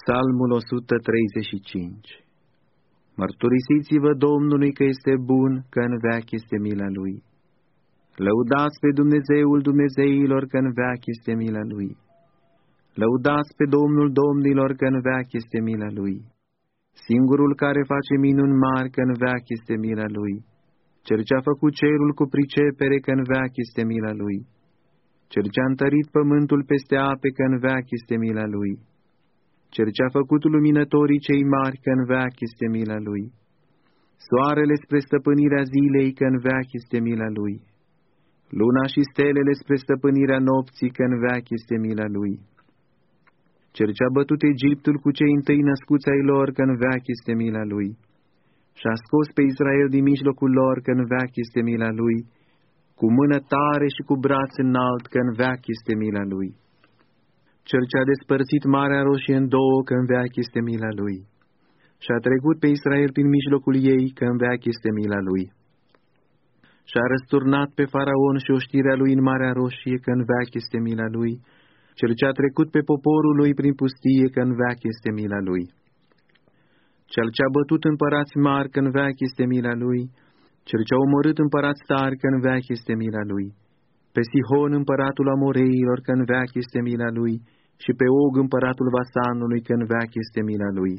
Psalmul 135 Mărturisiți-vă Domnului că este bun, că în veac este mila Lui. Lăudați pe Dumnezeul Dumnezeilor că în veac este mila Lui. Lăudați pe Domnul Domnilor că în veac este mila Lui. Singurul care face minuni mari că în veac este mila Lui. Cel ce a făcut cerul cu pricepere că în veac este mila Lui. Cel ce a întărit pământul peste ape că în veac este mila Lui cel ce a făcut luminătorii cei mari că în veac este mila lui, soarele spre stăpânirea zilei că în veac este mila lui, luna și stelele spre stăpânirea nopții că în veac este mila lui, cel ce a bătut Egiptul cu cei întâi născuți ai lor că în veac este mila lui, și a scos pe Israel din mijlocul lor că în veac este mila lui, cu mână tare și cu braț înalt că în veac este mila lui cel ce a despărțit Marea Roșie în două, că în veac este mila lui. Și a trecut pe Israel prin mijlocul ei, că în veac este mila lui. Și a răsturnat pe Faraon și oștirea lui în Marea Roșie, că în veac este mila lui, cel ce a trecut pe poporul lui prin pustie, că în veac este mila lui. Cel ce a bătut împărați mari, că în veac este mila lui, cel ce a omorât împărați tari, că în veac este mila lui. Pe Sihon, împăratul Amoreilor, că în veac este mila lui, și pe Og împăratul Vasanului că în veac este mila lui.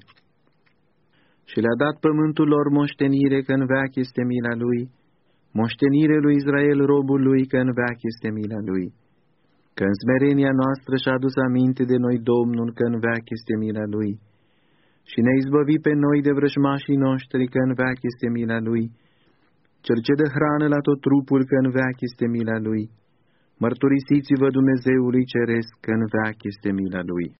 Și le-a dat pământul lor moștenire că în veac este mila lui, moștenire lui Israel robul lui că în veac este mila lui. Că în smerenia noastră și-a adus aminte de noi Domnul că în veac este mila lui. Și ne-a izbăvit pe noi de vrăjmașii noștri că în veac este mila lui, cel ce dă hrană la tot trupul că în veac este mila lui Mărturisiți-vă Dumnezeului Ceresc că în veac este mila Lui.